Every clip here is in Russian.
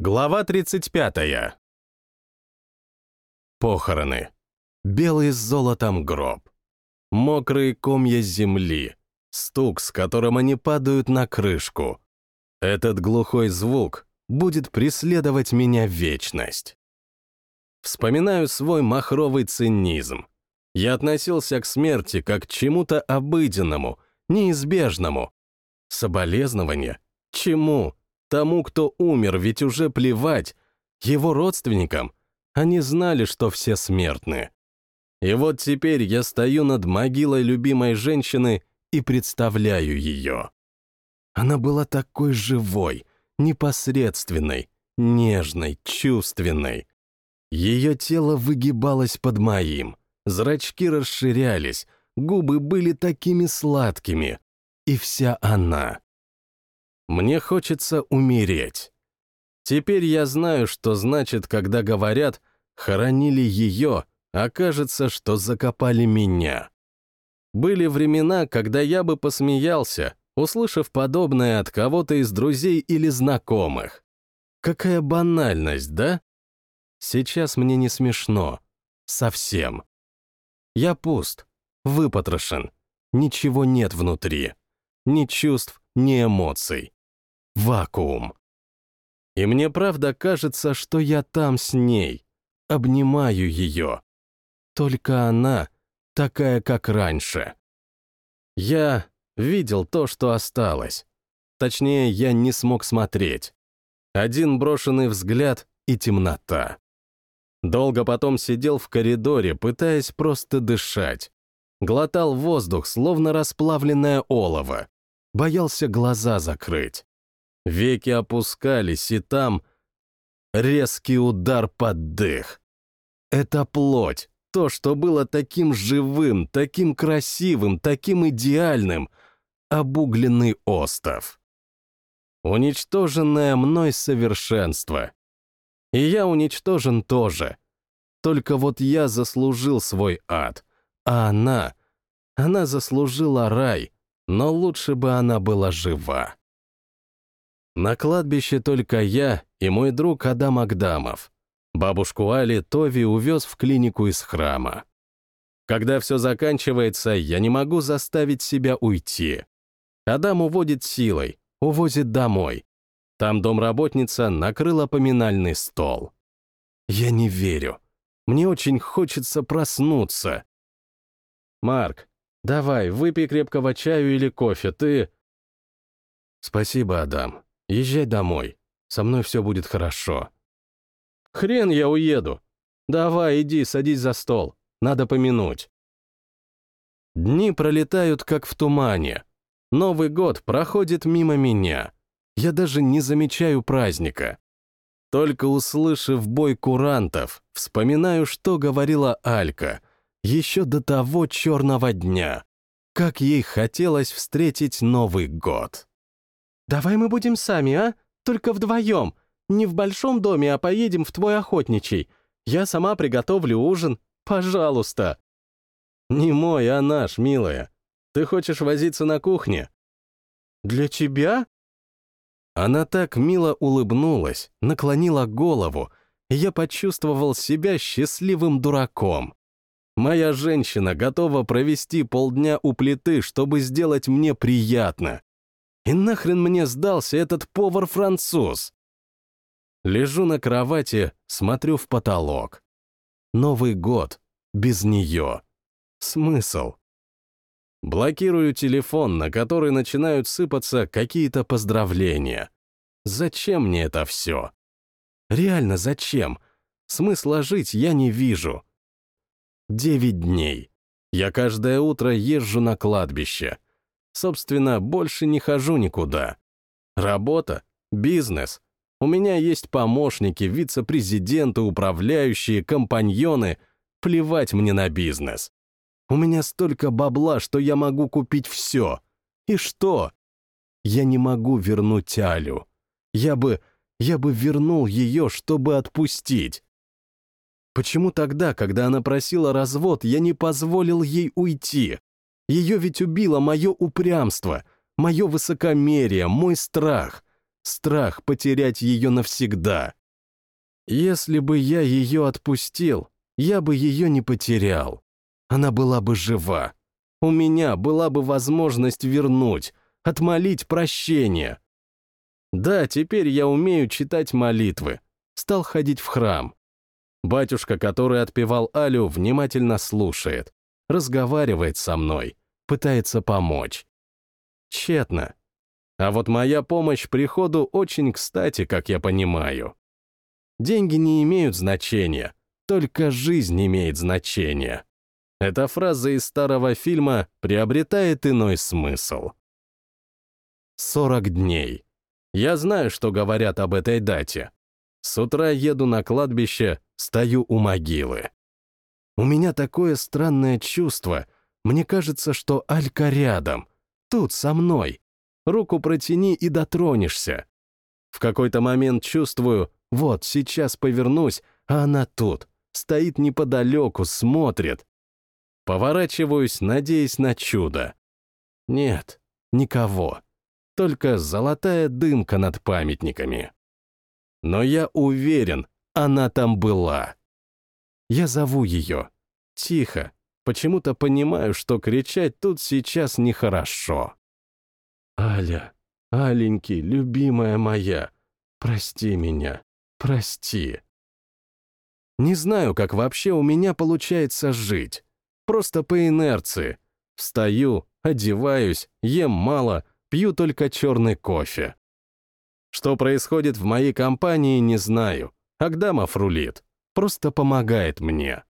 Глава 35. Похороны. Белый с золотом гроб. Мокрые комья земли. Стук, с которым они падают на крышку. Этот глухой звук будет преследовать меня вечность. Вспоминаю свой махровый цинизм. Я относился к смерти как к чему-то обыденному, неизбежному. Соболезнования? Чему? Тому, кто умер, ведь уже плевать. Его родственникам. Они знали, что все смертны. И вот теперь я стою над могилой любимой женщины и представляю ее. Она была такой живой, непосредственной, нежной, чувственной. Ее тело выгибалось под моим, зрачки расширялись, губы были такими сладкими. И вся она, мне хочется умереть. Теперь я знаю, что значит, когда говорят «хоронили ее», а кажется, что закопали меня. Были времена, когда я бы посмеялся, услышав подобное от кого-то из друзей или знакомых. Какая банальность, да? Сейчас мне не смешно. Совсем. Я пуст, выпотрошен. Ничего нет внутри. Ни чувств, ни эмоций вакуум. И мне правда кажется, что я там с ней, обнимаю ее. Только она такая, как раньше. Я видел то, что осталось. Точнее, я не смог смотреть. Один брошенный взгляд и темнота. Долго потом сидел в коридоре, пытаясь просто дышать. Глотал воздух, словно расплавленное олово. Боялся глаза закрыть. Веки опускались, и там резкий удар под дых. Это плоть, то, что было таким живым, таким красивым, таким идеальным, обугленный остов. Уничтоженное мной совершенство. И я уничтожен тоже. Только вот я заслужил свой ад, а она... Она заслужила рай, но лучше бы она была жива. На кладбище только я и мой друг Адам Агдамов. Бабушку Али Тови увез в клинику из храма. Когда все заканчивается, я не могу заставить себя уйти. Адам уводит силой, увозит домой. Там домработница накрыла поминальный стол. Я не верю. Мне очень хочется проснуться. Марк, давай, выпей крепкого чаю или кофе, ты... Спасибо, Адам. Езжай домой. Со мной все будет хорошо. Хрен я уеду. Давай, иди, садись за стол. Надо помянуть. Дни пролетают, как в тумане. Новый год проходит мимо меня. Я даже не замечаю праздника. Только услышав бой курантов, вспоминаю, что говорила Алька еще до того черного дня. Как ей хотелось встретить Новый год. «Давай мы будем сами, а? Только вдвоем. Не в большом доме, а поедем в твой охотничий. Я сама приготовлю ужин. Пожалуйста». «Не мой, а наш, милая. Ты хочешь возиться на кухне?» «Для тебя?» Она так мило улыбнулась, наклонила голову, и я почувствовал себя счастливым дураком. Моя женщина готова провести полдня у плиты, чтобы сделать мне приятно. И нахрен мне сдался этот повар-француз? Лежу на кровати, смотрю в потолок. Новый год. Без нее. Смысл? Блокирую телефон, на который начинают сыпаться какие-то поздравления. Зачем мне это все? Реально зачем? Смысла жить я не вижу. Девять дней. Я каждое утро езжу на кладбище. Собственно, больше не хожу никуда. Работа, бизнес. У меня есть помощники, вице-президенты, управляющие, компаньоны. Плевать мне на бизнес. У меня столько бабла, что я могу купить все. И что? Я не могу вернуть Алю. Я бы... я бы вернул ее, чтобы отпустить. Почему тогда, когда она просила развод, я не позволил ей уйти? Ее ведь убило мое упрямство, мое высокомерие, мой страх. страх потерять ее навсегда. Если бы я ее отпустил, я бы ее не потерял. Она была бы жива. У меня была бы возможность вернуть, отмолить прощение. Да, теперь я умею читать молитвы. Стал ходить в храм. Батюшка, который отпевал Алю, внимательно слушает, разговаривает со мной, пытается помочь. Тщетно. А вот моя помощь приходу очень кстати, как я понимаю. Деньги не имеют значения, только жизнь имеет значение. Эта фраза из старого фильма приобретает иной смысл. 40 дней. Я знаю, что говорят об этой дате. С утра еду на кладбище, стою у могилы. У меня такое странное чувство. Мне кажется, что Алька рядом. Тут, со мной. Руку протяни и дотронешься. В какой-то момент чувствую, вот, сейчас повернусь, а она тут. Стоит неподалеку, смотрит. Поворачиваюсь, надеясь на чудо. Нет, никого. Только золотая дымка над памятниками. Но я уверен, она там была. Я зову ее. Тихо. Почему-то понимаю, что кричать тут сейчас нехорошо. «Аля, Аленький, любимая моя, прости меня, прости». Не знаю, как вообще у меня получается жить. Просто по инерции. Встаю, одеваюсь, ем мало, пью только черный кофе. Что происходит в моей компании, не знаю. Агдамов рулит. Просто помогает мне.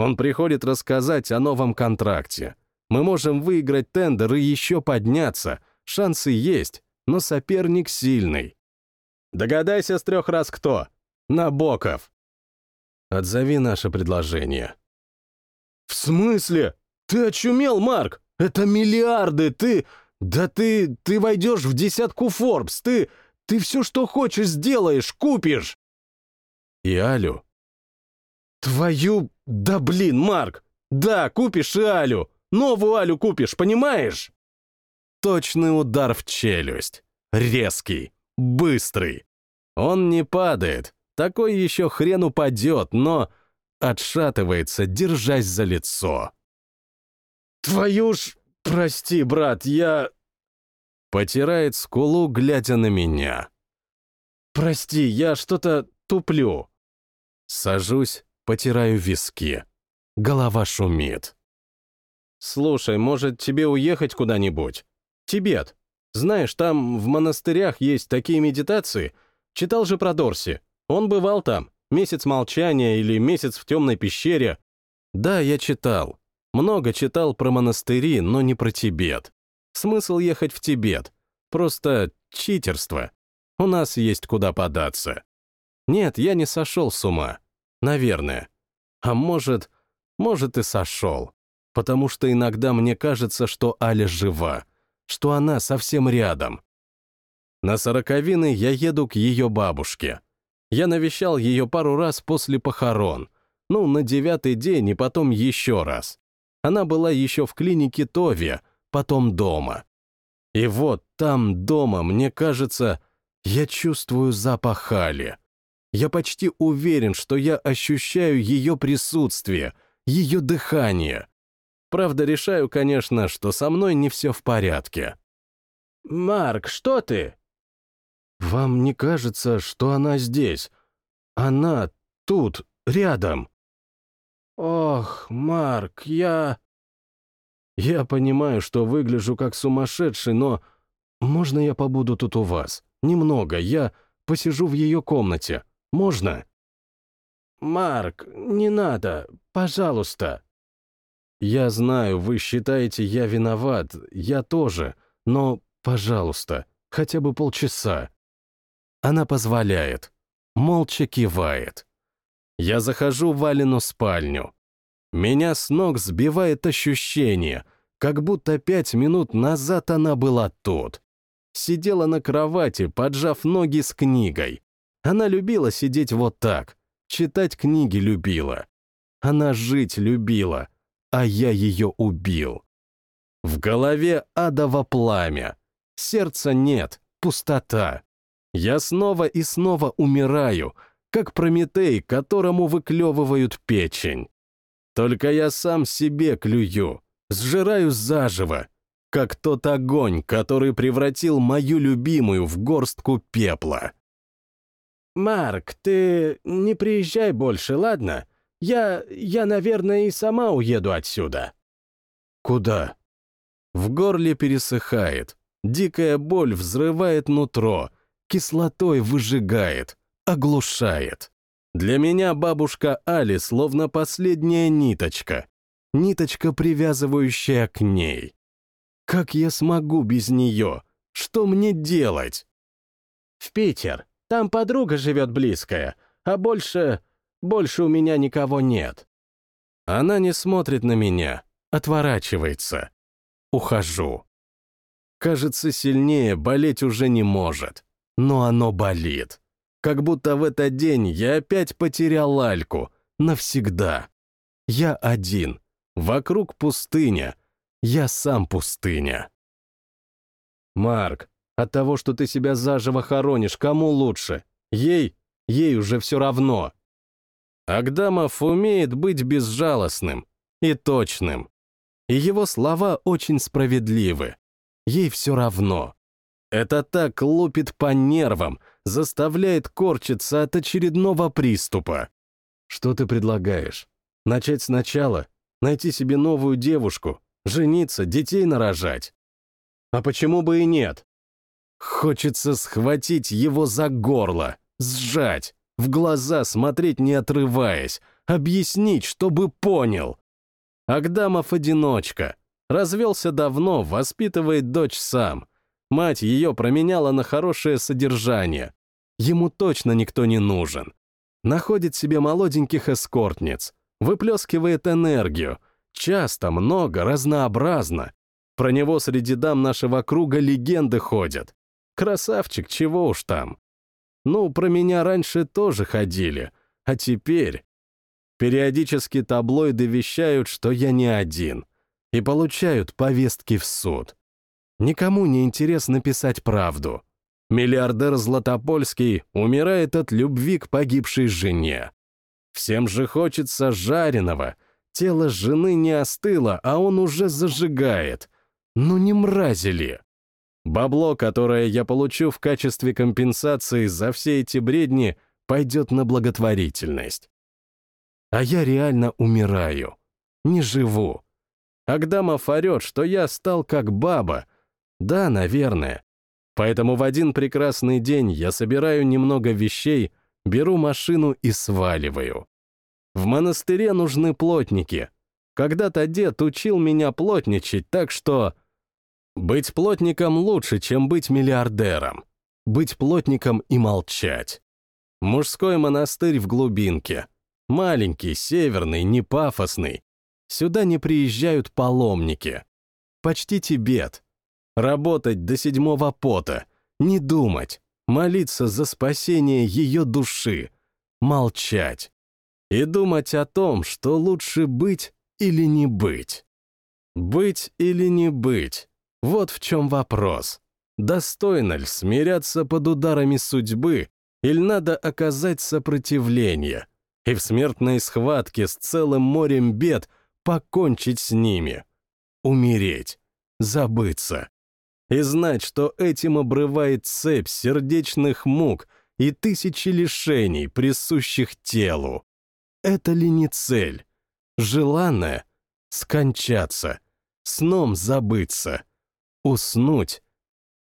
Он приходит рассказать о новом контракте. Мы можем выиграть тендер и еще подняться. Шансы есть, но соперник сильный. Догадайся с трех раз кто. Набоков. Отзови наше предложение. В смысле? Ты очумел, Марк? Это миллиарды, ты... Да ты... ты войдешь в десятку Forbes, ты... Ты все, что хочешь, сделаешь, купишь!» И Алю. «Твою... Да блин, Марк! Да, купишь и Алю! Новую Алю купишь, понимаешь?» Точный удар в челюсть. Резкий, быстрый. Он не падает. Такой еще хрен упадет, но отшатывается, держась за лицо. «Твою ж... Прости, брат, я...» Потирает скулу, глядя на меня. «Прости, я что-то туплю». Сажусь, потираю виски. Голова шумит. «Слушай, может, тебе уехать куда-нибудь? Тибет. Знаешь, там в монастырях есть такие медитации. Читал же про Дорси. Он бывал там. Месяц молчания или месяц в темной пещере. Да, я читал. Много читал про монастыри, но не про Тибет. Смысл ехать в Тибет? Просто читерство. У нас есть куда податься. Нет, я не сошел с ума. Наверное. А может, может и сошел. Потому что иногда мне кажется, что Аля жива, что она совсем рядом. На сороковины я еду к ее бабушке. Я навещал ее пару раз после похорон. Ну, на девятый день и потом еще раз. Она была еще в клинике Тови, потом дома. И вот там, дома, мне кажется, я чувствую запах Али. Я почти уверен, что я ощущаю ее присутствие, ее дыхание. Правда, решаю, конечно, что со мной не все в порядке. «Марк, что ты?» «Вам не кажется, что она здесь? Она тут, рядом?» «Ох, Марк, я...» Я понимаю, что выгляжу как сумасшедший, но... Можно я побуду тут у вас? Немного, я посижу в ее комнате. Можно? Марк, не надо, пожалуйста. Я знаю, вы считаете, я виноват, я тоже, но, пожалуйста, хотя бы полчаса. Она позволяет, молча кивает. Я захожу в Алину спальню. Меня с ног сбивает ощущение, как будто пять минут назад она была тут. Сидела на кровати, поджав ноги с книгой. Она любила сидеть вот так, читать книги любила. Она жить любила, а я ее убил. В голове адово пламя. Сердца нет, пустота. Я снова и снова умираю, как Прометей, которому выклевывают печень. Только я сам себе клюю, сжираю заживо, как тот огонь, который превратил мою любимую в горстку пепла. «Марк, ты не приезжай больше, ладно? Я, я, наверное, и сама уеду отсюда». «Куда?» В горле пересыхает, дикая боль взрывает нутро, кислотой выжигает, оглушает. Для меня бабушка Али словно последняя ниточка, ниточка, привязывающая к ней. Как я смогу без нее? Что мне делать? В Питер. Там подруга живет близкая, а больше... больше у меня никого нет. Она не смотрит на меня, отворачивается. Ухожу. Кажется, сильнее болеть уже не может. Но оно болит. Как будто в этот день я опять потерял Альку. Навсегда. Я один. Вокруг пустыня. Я сам пустыня. Марк, от того, что ты себя заживо хоронишь, кому лучше? Ей? Ей уже все равно. Агдамов умеет быть безжалостным и точным. И его слова очень справедливы. Ей все равно. Это так лупит по нервам, заставляет корчиться от очередного приступа. Что ты предлагаешь? Начать сначала? Найти себе новую девушку? Жениться? Детей нарожать? А почему бы и нет? Хочется схватить его за горло, сжать, в глаза смотреть не отрываясь, объяснить, чтобы понял. Агдамов одиночка. Развелся давно, воспитывает дочь сам. Мать ее променяла на хорошее содержание. Ему точно никто не нужен. Находит себе молоденьких эскортниц, выплескивает энергию. Часто, много, разнообразно. Про него среди дам нашего круга легенды ходят. Красавчик, чего уж там. Ну, про меня раньше тоже ходили, а теперь... Периодически таблоиды вещают, что я не один, и получают повестки в суд. Никому не интересно писать правду. Миллиардер Златопольский умирает от любви к погибшей жене. Всем же хочется жареного. Тело жены не остыло, а он уже зажигает. Ну не мрази ли? Бабло, которое я получу в качестве компенсации за все эти бредни, пойдет на благотворительность. А я реально умираю. Не живу. Агдамов орет, что я стал как баба. Да, наверное. Поэтому в один прекрасный день я собираю немного вещей, беру машину и сваливаю. В монастыре нужны плотники. Когда-то дед учил меня плотничать, так что... Быть плотником лучше, чем быть миллиардером. Быть плотником и молчать. Мужской монастырь в глубинке. Маленький, северный, не пафосный. Сюда не приезжают паломники. Почти Тибет. Работать до седьмого пота. Не думать. Молиться за спасение ее души. Молчать. И думать о том, что лучше быть или не быть. Быть или не быть. Вот в чем вопрос. Достойно ли смиряться под ударами судьбы, или надо оказать сопротивление, и в смертной схватке с целым морем бед покончить с ними, умереть, забыться, и знать, что этим обрывает цепь сердечных мук и тысячи лишений, присущих телу. Это ли не цель? Желанное — скончаться, сном забыться, уснуть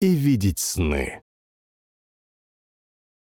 и видеть сны.